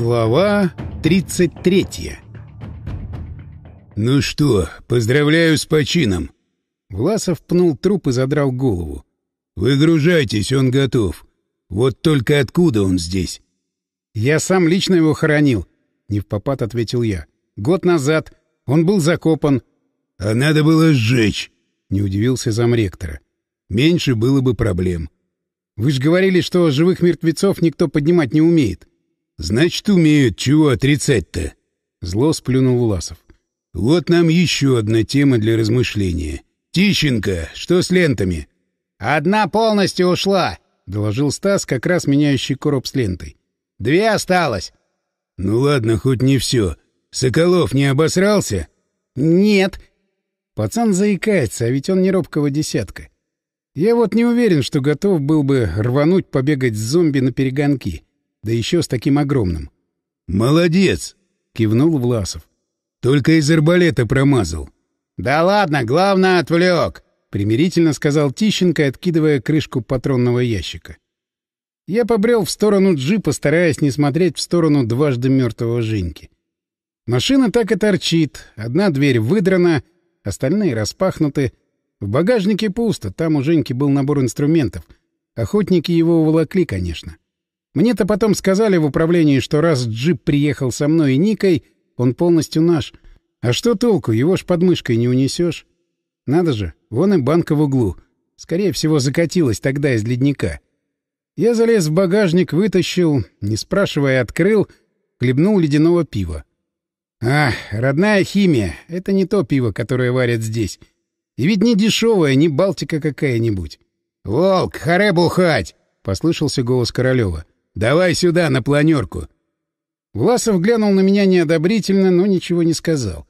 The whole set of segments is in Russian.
Глава 33 «Ну что, поздравляю с почином!» Власов пнул труп и задрал голову. «Выгружайтесь, он готов. Вот только откуда он здесь?» «Я сам лично его хоронил», — не в попад ответил я. «Год назад. Он был закопан». «А надо было сжечь», — не удивился замректора. «Меньше было бы проблем». «Вы же говорили, что живых мертвецов никто поднимать не умеет». «Значит, умеют. Чего отрицать-то?» Зло сплюнул Власов. «Вот нам еще одна тема для размышления. Тищенко, что с лентами?» «Одна полностью ушла», — доложил Стас, как раз меняющий короб с лентой. «Две осталось». «Ну ладно, хоть не все. Соколов не обосрался?» «Нет». Пацан заикается, а ведь он не робкого десятка. Я вот не уверен, что готов был бы рвануть побегать с зомби на перегонки. Да еще с таким огромным. «Молодец!» — кивнул Власов. «Только из арбалета промазал». «Да ладно, главное, отвлек!» — примирительно сказал Тищенко, откидывая крышку патронного ящика. Я побрел в сторону джипа, стараясь не смотреть в сторону дважды мертвого Женьки. Машина так и торчит. Одна дверь выдрана, остальные распахнуты. В багажнике пусто, там у Женьки был набор инструментов. Охотники его уволокли, конечно. Мне-то потом сказали в управлении, что раз джип приехал со мной и Никой, он полностью наш. А что толку, его ж под мышкой не унесешь. Надо же, вон и банка в углу. Скорее всего, закатилась тогда из ледника. Я залез в багажник, вытащил, не спрашивая, открыл, хлебнул ледяного пива. Ах, родная химия — это не то пиво, которое варят здесь. И ведь не дешевое, не Балтика какая-нибудь. — Волк, харе бухать! — послышался голос Королева. Давай сюда, на планерку. Власов глянул на меня неодобрительно, но ничего не сказал.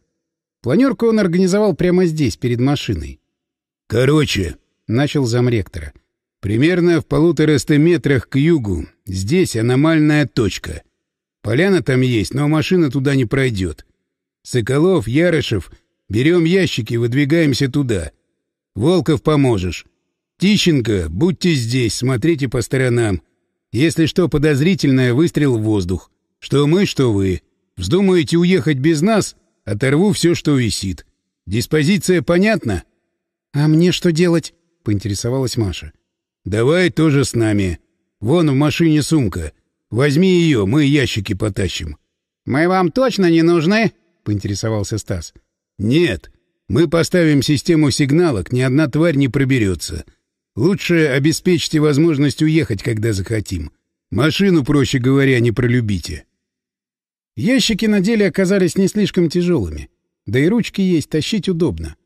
Планерку он организовал прямо здесь, перед машиной. «Короче», — начал замректора, — «примерно в полутораста метрах к югу. Здесь аномальная точка. Поляна там есть, но машина туда не пройдет. Соколов, Ярышев, берем ящики, выдвигаемся туда. Волков поможешь. Тищенко, будьте здесь, смотрите по сторонам. Если что подозрительное, выстрел в воздух. Что мы, что вы. Вздумаете уехать без нас, оторву все, что висит. Диспозиция понятна? — А мне что делать? — поинтересовалась Маша. — Давай тоже с нами. Вон в машине сумка. Возьми ее, мы ящики потащим. — Мы вам точно не нужны? — поинтересовался Стас. — Нет. Мы поставим систему сигналок, ни одна тварь не проберется. — Лучше обеспечьте возможность уехать, когда захотим. Машину, проще говоря, не пролюбите. Ящики на деле оказались не слишком тяжелыми. Да и ручки есть, тащить удобно.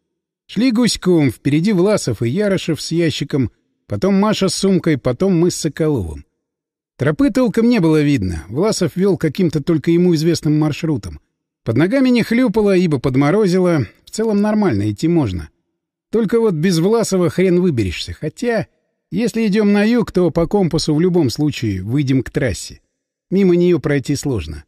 Шли гуськом, впереди Власов и Ярошев с ящиком, потом Маша с сумкой, потом мы с Соколовым. Тропы толком не было видно. Власов вел каким-то только ему известным маршрутом. Под ногами не хлюпало, ибо подморозило. В целом нормально, идти можно. Только вот без Власова хрен выберешься. Хотя, если идем на юг, то по компасу в любом случае выйдем к трассе. Мимо нее пройти сложно.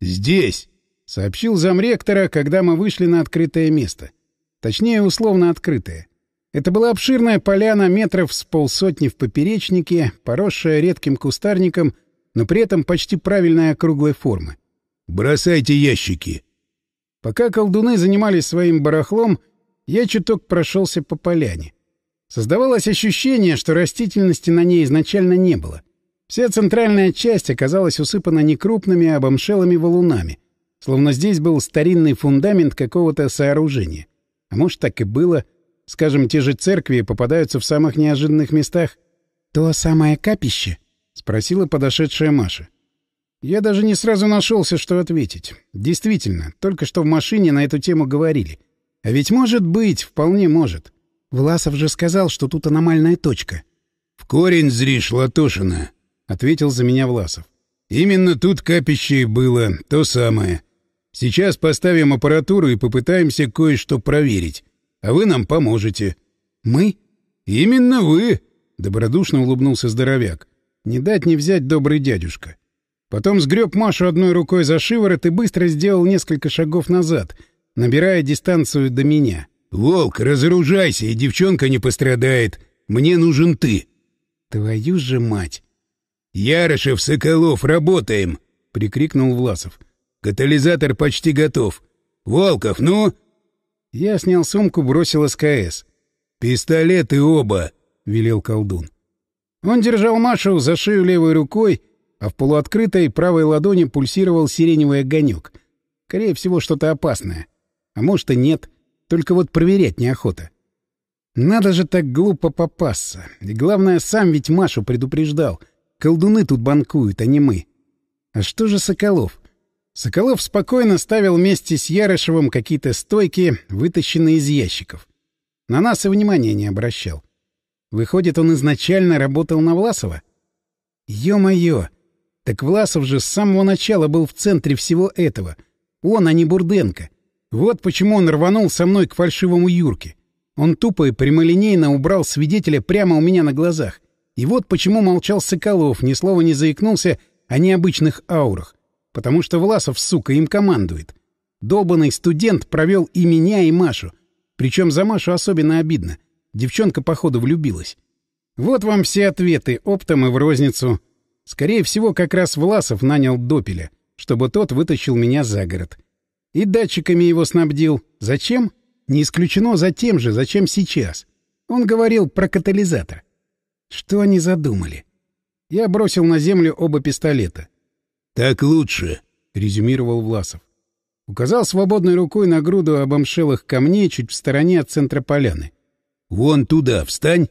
«Здесь!» — сообщил замректора, когда мы вышли на открытое место. Точнее, условно открытое. Это была обширная поляна метров с полсотни в поперечнике, поросшая редким кустарником, но при этом почти правильной округлой формы. «Бросайте ящики!» Пока колдуны занимались своим барахлом, — я чуток прошелся по поляне. Создавалось ощущение, что растительности на ней изначально не было. Вся центральная часть оказалась усыпана некрупными обомшелыми валунами, словно здесь был старинный фундамент какого-то сооружения. А может, так и было. Скажем, те же церкви попадаются в самых неожиданных местах. — То самое капище? — спросила подошедшая Маша. Я даже не сразу нашелся, что ответить. Действительно, только что в машине на эту тему говорили — а ведь может быть, вполне может. Власов же сказал, что тут аномальная точка. — В корень зришь, Латошина, — ответил за меня Власов. — Именно тут капище и было, то самое. Сейчас поставим аппаратуру и попытаемся кое-что проверить. А вы нам поможете. — Мы? — Именно вы, — добродушно улыбнулся здоровяк. Не дать не взять добрый дядюшка. Потом сгреб Машу одной рукой за шиворот и быстро сделал несколько шагов назад — набирая дистанцию до меня. «Волк, разоружайся, и девчонка не пострадает. Мне нужен ты». «Твою же мать!» «Ярышев, Соколов, работаем!» — прикрикнул Власов. «Катализатор почти готов. Волков, ну?» Я снял сумку, бросил СКС. «Пистолеты оба!» — велел колдун. Он держал Машу за шею левой рукой, а в полуоткрытой правой ладони пульсировал сиреневый огонек. Скорее всего, что-то опасное. А может и нет. Только вот проверять неохота. Надо же так глупо попасться. И главное, сам ведь Машу предупреждал. Колдуны тут банкуют, а не мы. А что же Соколов? Соколов спокойно ставил вместе с Ярышевым какие-то стойки, вытащенные из ящиков. На нас и внимания не обращал. Выходит, он изначально работал на Власова? Ё-моё! Так Власов же с самого начала был в центре всего этого. Он, а не Бурденко. Вот почему он рванул со мной к фальшивому Юрке. Он тупо и прямолинейно убрал свидетеля прямо у меня на глазах. И вот почему молчал Соколов, ни слова не заикнулся о необычных аурах. Потому что Власов, сука, им командует. Долбанный студент провел и меня, и Машу. Причем за Машу особенно обидно. Девчонка, походу, влюбилась. Вот вам все ответы, оптом и в розницу. Скорее всего, как раз Власов нанял Допеля, чтобы тот вытащил меня за город. И датчиками его снабдил. Зачем? Не исключено за тем же, зачем сейчас. Он говорил про катализатор. Что они задумали? Я бросил на землю оба пистолета. — Так лучше, — резюмировал Власов. Указал свободной рукой на груду обомшелых камней чуть в стороне от центра поляны. «Вон туда, встань!»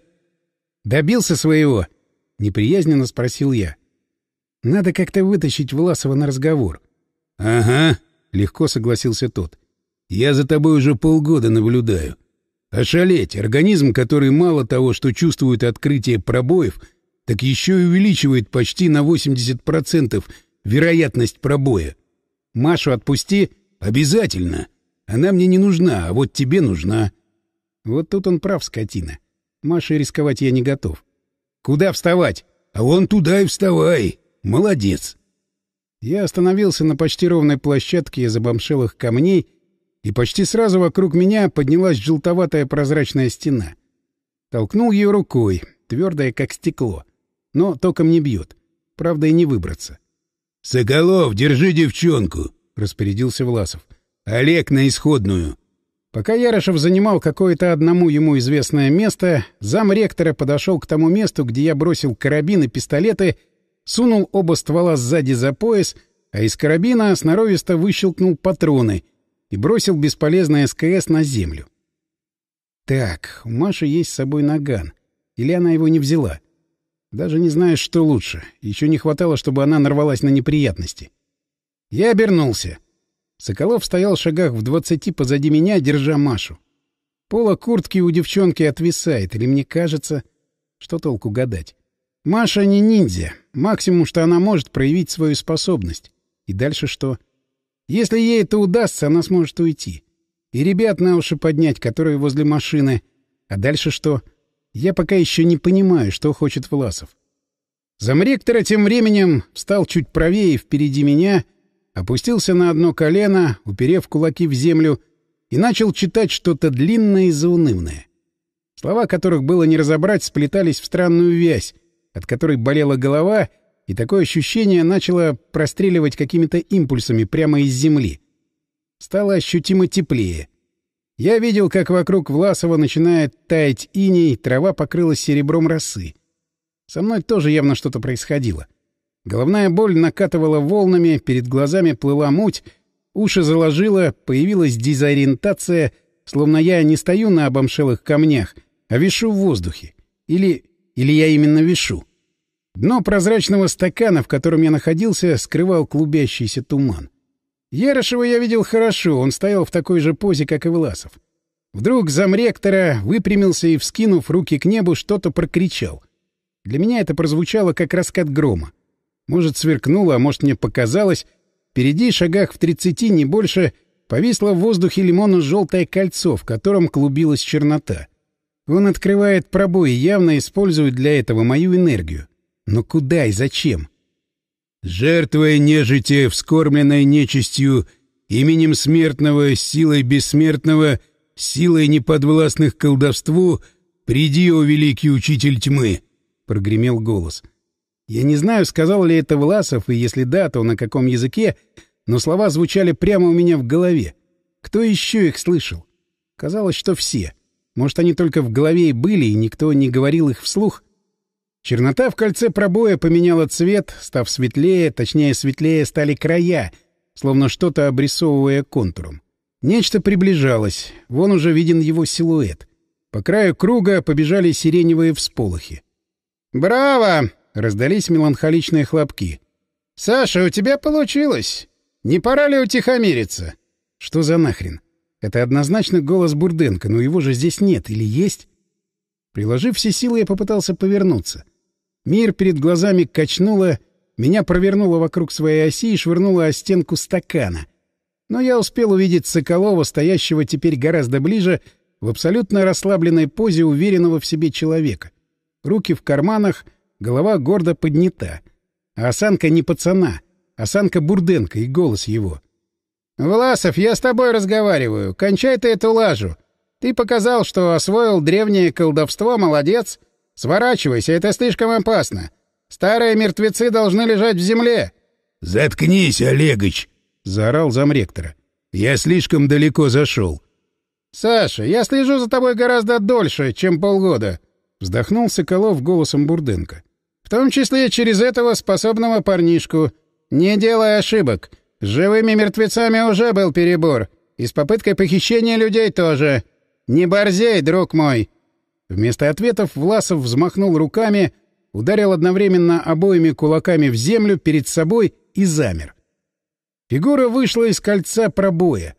«Добился своего?» — неприязненно спросил я. «Надо как-то вытащить Власова на разговор». «Ага», — легко согласился тот. «Я за тобой уже полгода наблюдаю. Ошалеть, организм, который мало того, что чувствует открытие пробоев, так еще и увеличивает почти на 80% вероятность пробоя. Машу отпусти обязательно. Она мне не нужна, а вот тебе нужна. Вот тут он прав, скотина. Маше рисковать я не готов. Куда вставать? А вон туда и вставай. Молодец. Я остановился на почти ровной площадке из обомшелых камней, и почти сразу вокруг меня поднялась желтоватая прозрачная стена. Толкнул ее рукой, твердая, как стекло. Но током не бьет. Правда, и не выбраться. — Соколов, держи девчонку! — распорядился Власов. — Олег на исходную! Пока Ярошев занимал какое-то одному ему известное место, зам ректора подошел к тому месту, где я бросил карабин и пистолеты, сунул оба ствола сзади за пояс, а из карабина сноровисто выщелкнул патроны и бросил бесполезный СКС на землю. Так, у Маши есть с собой наган. Или она его не взяла? Даже не знаю, что лучше. Еще не хватало, чтобы она нарвалась на неприятности. Я обернулся. Соколов стоял в шагах в двадцати позади меня, держа Машу. Пола куртки у девчонки отвисает, или мне кажется... Что толку гадать? Маша не ниндзя. Максимум, что она может проявить свою способность. И дальше что? Если ей это удастся, она сможет уйти. И ребят на уши поднять, которые возле машины. А дальше что? Я пока еще не понимаю, что хочет Власов. Замректора тем временем встал чуть правее впереди меня — опустился на одно колено, уперев кулаки в землю, и начал читать что-то длинное и заунывное. Слова которых было не разобрать, сплетались в странную вязь, от которой болела голова, и такое ощущение начало простреливать какими-то импульсами прямо из земли. Стало ощутимо теплее. Я видел, как вокруг Власова начинает таять иней, трава покрылась серебром росы. Со мной тоже явно что-то происходило. — Головная боль накатывала волнами, перед глазами плыла муть, уши заложило, появилась дезориентация, словно я не стою на обомшелых камнях, а вишу в воздухе. Или... или я именно вишу. Дно прозрачного стакана, в котором я находился, скрывал клубящийся туман. Ярошева я видел хорошо, он стоял в такой же позе, как и Власов. Вдруг замректора выпрямился и, вскинув руки к небу, что-то прокричал. Для меня это прозвучало, как раскат грома. Может, сверкнуло, а может, мне показалось. Впереди, шагах в тридцати, не больше, повисло в воздухе лимонно-желтое кольцо, в котором клубилась чернота. Он открывает пробой и явно использует для этого мою энергию. Но куда и зачем? «Жертвой нежити, вскормленной нечистью, именем смертного, силой бессмертного, силой неподвластных колдовству, приди, о великий учитель тьмы!» — прогремел голос. Я не знаю, сказал ли это Власов, и если да, то на каком языке, но слова звучали прямо у меня в голове. Кто еще их слышал? Казалось, что все. Может, они только в голове и были, и никто не говорил их вслух? Чернота в кольце пробоя поменяла цвет, став светлее, точнее, светлее стали края, словно что-то обрисовывая контуром. Нечто приближалось, вон уже виден его силуэт. По краю круга побежали сиреневые всполохи. «Браво!» — раздались меланхоличные хлопки. «Саша, у тебя получилось! Не пора ли утихомириться?» «Что за нахрен? Это однозначно голос Бурденко, но его же здесь нет или есть?» Приложив все силы, я попытался повернуться. Мир перед глазами качнуло, меня провернуло вокруг своей оси и швырнуло о стенку стакана. Но я успел увидеть Соколова, стоящего теперь гораздо ближе, в абсолютно расслабленной позе уверенного в себе человека. Руки в карманах, голова гордо поднята. А осанка не пацана, осанка Бурденко и голос его. «Власов, я с тобой разговариваю. Кончай ты эту лажу. Ты показал, что освоил древнее колдовство, молодец. Сворачивайся, это слишком опасно. Старые мертвецы должны лежать в земле. — Заткнись, Олегович! — заорал замректора. — Я слишком далеко зашел. — Саша, я слежу за тобой гораздо дольше, чем полгода, — вздохнул Соколов голосом Бурденко. — В том числе через этого способного парнишку. Не делай ошибок. С живыми мертвецами уже был перебор. И с попыткой похищения людей тоже. Не борзей, друг мой. Вместо ответов Власов взмахнул руками, ударил одновременно обоими кулаками в землю перед собой и замер. Фигура вышла из кольца пробоя.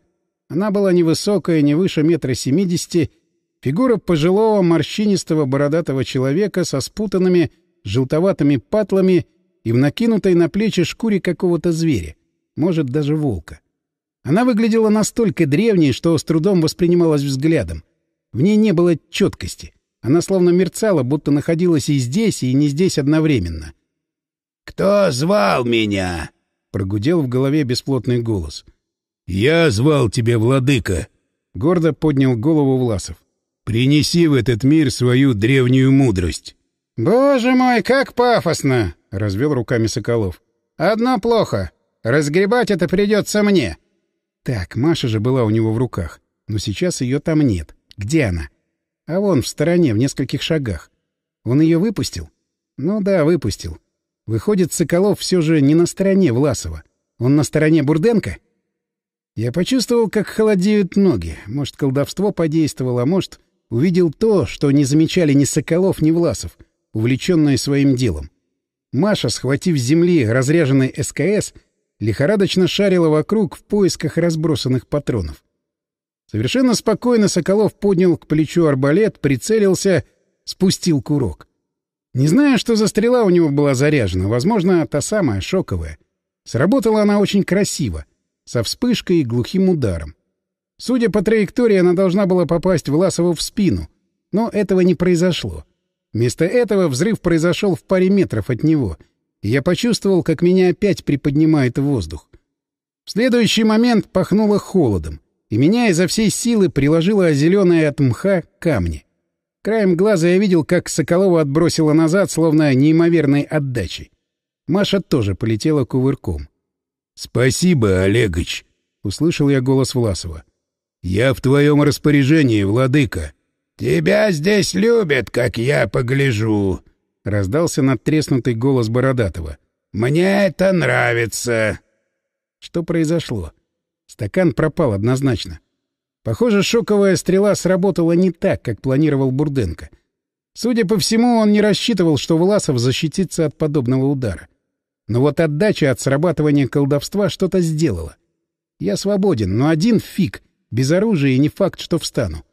Она была невысокая, не выше метра семидесяти, фигура пожилого морщинистого бородатого человека со спутанными желтоватыми патлами и в накинутой на плечи шкуре какого-то зверя, может, даже волка. Она выглядела настолько древней, что с трудом воспринималась взглядом. В ней не было четкости. Она словно мерцала, будто находилась и здесь, и не здесь одновременно. «Кто звал меня?» — прогудел в голове бесплотный голос. «Я звал тебя, владыка!» — гордо поднял голову Власов. «Принеси в этот мир свою древнюю мудрость!» «Боже мой, как пафосно!» — развел руками Соколов. «Одно плохо. Разгребать это придется мне!» Так, Маша же была у него в руках, но сейчас ее там нет. Где она? А вон, в стороне, в нескольких шагах. Он ее выпустил? Ну да, выпустил. Выходит, Соколов все же не на стороне Власова. Он на стороне Бурденко? Я почувствовал, как холодеют ноги. Может, колдовство подействовало, а может, увидел то, что не замечали ни Соколов, ни Власов, увлеченные своим делом. Маша, схватив с земли разряженный СКС, лихорадочно шарила вокруг в поисках разбросанных патронов. Совершенно спокойно Соколов поднял к плечу арбалет, прицелился, спустил курок. Не знаю, что за стрела у него была заряжена, возможно, та самая, шоковая. Сработала она очень красиво, со вспышкой и глухим ударом. Судя по траектории, она должна была попасть Власову в спину, но этого не произошло. Вместо этого взрыв произошел в паре метров от него, я почувствовал, как меня опять приподнимает воздух. В следующий момент пахнуло холодом и меня изо всей силы приложило зеленое от мха камни. Краем глаза я видел, как Соколова отбросила назад, словно неимоверной отдачей. Маша тоже полетела кувырком. — Спасибо, Олегович, — услышал я голос Власова. — Я в твоем распоряжении, владыка. — Тебя здесь любят, как я погляжу, — раздался надтреснутый голос Бородатого. — Мне это нравится. Что произошло? — Стакан пропал однозначно. Похоже, шоковая стрела сработала не так, как планировал Бурденко. Судя по всему, он не рассчитывал, что Власов защитится от подобного удара. Но вот отдача от срабатывания колдовства что-то сделала. Я свободен, но один фиг, без оружия и не факт, что встану.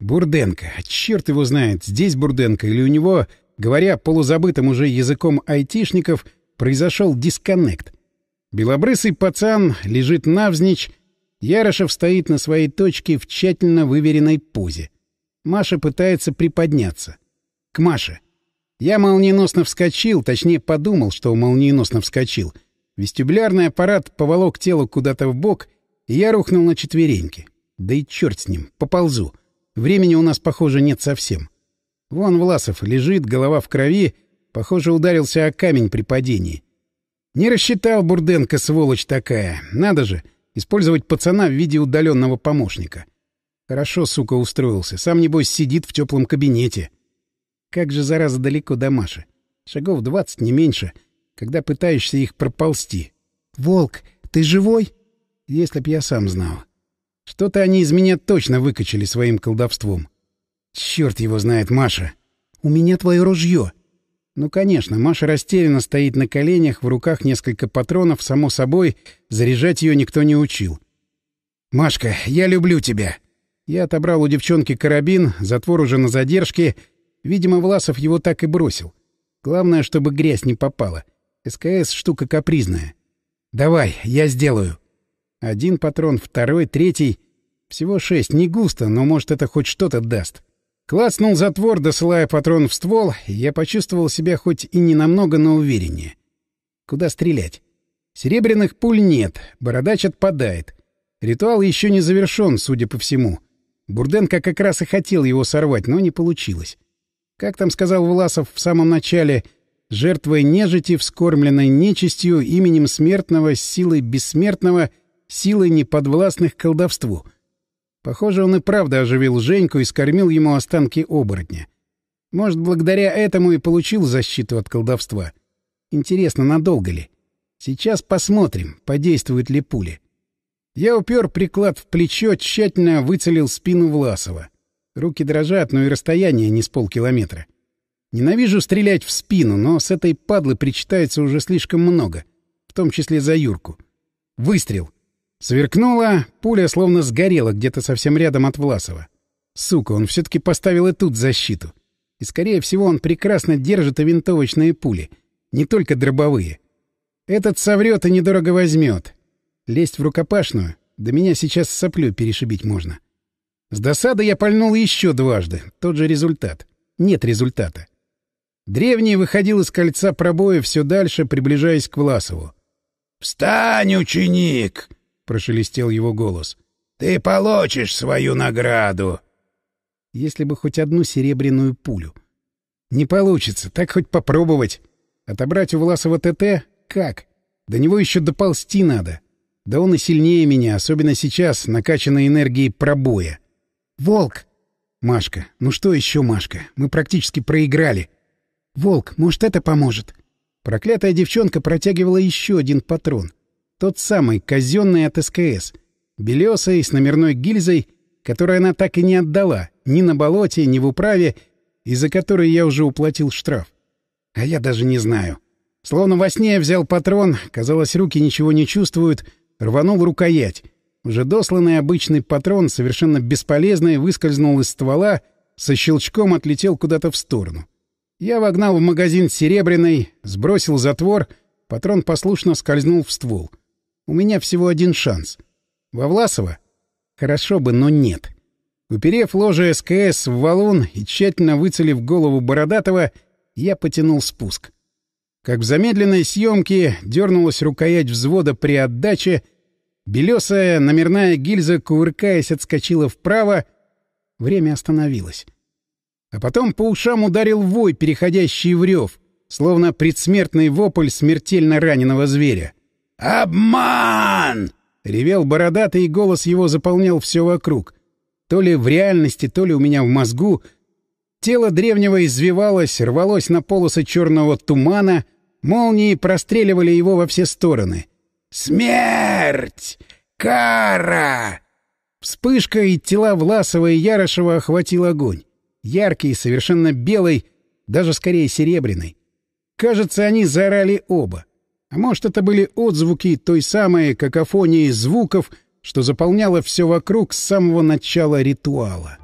Бурденко, а черт его знает, здесь Бурденко или у него, говоря полузабытым уже языком айтишников, произошел дисконнект. Белобрысый пацан лежит навзничь, Ярошев стоит на своей точке в тщательно выверенной позе. Маша пытается приподняться. К Маше. Я молниеносно вскочил, точнее подумал, что молниеносно вскочил. Вестибулярный аппарат поволок тело куда-то в бок, и я рухнул на четвереньки. Да и черт с ним, поползу. Времени у нас, похоже, нет совсем. Вон Власов лежит, голова в крови, Похоже, ударился о камень при падении. Не рассчитал Бурденко, сволочь такая. Надо же, использовать пацана в виде удаленного помощника. Хорошо, сука, устроился. Сам, небось, сидит в теплом кабинете. Как же, зараза, далеко до Маши. Шагов двадцать, не меньше, когда пытаешься их проползти. «Волк, ты живой?» Если б я сам знал. Что-то они из меня точно выкачали своим колдовством. Черт его знает, Маша. У меня твое ружье. Ну, конечно, Маша растерянно стоит на коленях, в руках несколько патронов, само собой, заряжать ее никто не учил. «Машка, я люблю тебя!» Я отобрал у девчонки карабин, затвор уже на задержке. Видимо, Власов его так и бросил. Главное, чтобы грязь не попала. СКС — штука капризная. «Давай, я сделаю». Один патрон, второй, третий. Всего шесть, не густо, но, может, это хоть что-то даст. Клацнул затвор, досылая патрон в ствол, и я почувствовал себя хоть и не намного, но увереннее. Куда стрелять? Серебряных пуль нет, бородач отпадает. Ритуал еще не завершен, судя по всему. Бурденко как раз и хотел его сорвать, но не получилось. Как там сказал Власов в самом начале, жертвой нежити, вскормленной нечистью, именем смертного, силой бессмертного, силой неподвластных колдовству — Похоже, он и правда оживил Женьку и скормил ему останки оборотня. Может, благодаря этому и получил защиту от колдовства. Интересно, надолго ли? Сейчас посмотрим, подействует ли пули. Я упер приклад в плечо, тщательно выцелил спину Власова. Руки дрожат, но и расстояние не с полкилометра. Ненавижу стрелять в спину, но с этой падлы причитается уже слишком много, в том числе за Юрку. Выстрел — Сверкнула, пуля словно сгорела где-то совсем рядом от Власова. Сука, он все-таки поставил и тут защиту. И, скорее всего, он прекрасно держит и винтовочные пули, не только дробовые. Этот соврет и недорого возьмет. Лезть в рукопашную, да меня сейчас соплю перешибить можно. С досады я пальнул еще дважды. Тот же результат. Нет результата. Древний выходил из кольца пробоя все дальше, приближаясь к Власову. «Встань, ученик!» Прошелестел его голос. «Ты получишь свою награду!» Если бы хоть одну серебряную пулю. Не получится, так хоть попробовать. Отобрать у Власова ТТ? Как? До него еще доползти надо. Да он и сильнее меня, особенно сейчас, накачанной энергией пробоя. «Волк!» «Машка, ну что еще, Машка? Мы практически проиграли». «Волк, может, это поможет?» Проклятая девчонка протягивала еще один патрон. Тот самый, казенный от СКС. Белесый, с номерной гильзой, которую она так и не отдала, ни на болоте, ни в управе, из-за которой я уже уплатил штраф. А я даже не знаю. Словно во сне я взял патрон, казалось, руки ничего не чувствуют, рванул рукоять. Уже досланный обычный патрон, совершенно бесполезный, выскользнул из ствола, со щелчком отлетел куда-то в сторону. Я вогнал в магазин серебряный, сбросил затвор, патрон послушно скользнул в ствол — у меня всего один шанс. Во Власова? Хорошо бы, но нет. Уперев ложе СКС в валун и тщательно выцелив голову Бородатого, я потянул спуск. Как в замедленной съемке дернулась рукоять взвода при отдаче, белесая номерная гильза, кувыркаясь, отскочила вправо, время остановилось. А потом по ушам ударил вой, переходящий в рев, словно предсмертный вопль смертельно раненого зверя. «Обман!» — ревел бородатый, и голос его заполнял все вокруг. То ли в реальности, то ли у меня в мозгу. Тело древнего извивалось, рвалось на полосы черного тумана, молнии простреливали его во все стороны. «Смерть! Кара!» Вспышка, и тела Власова и Ярошева охватил огонь. Яркий, совершенно белый, даже скорее серебряный. Кажется, они заорали оба. А может, это были отзвуки той самой какофонии звуков, что заполняло все вокруг с самого начала ритуала.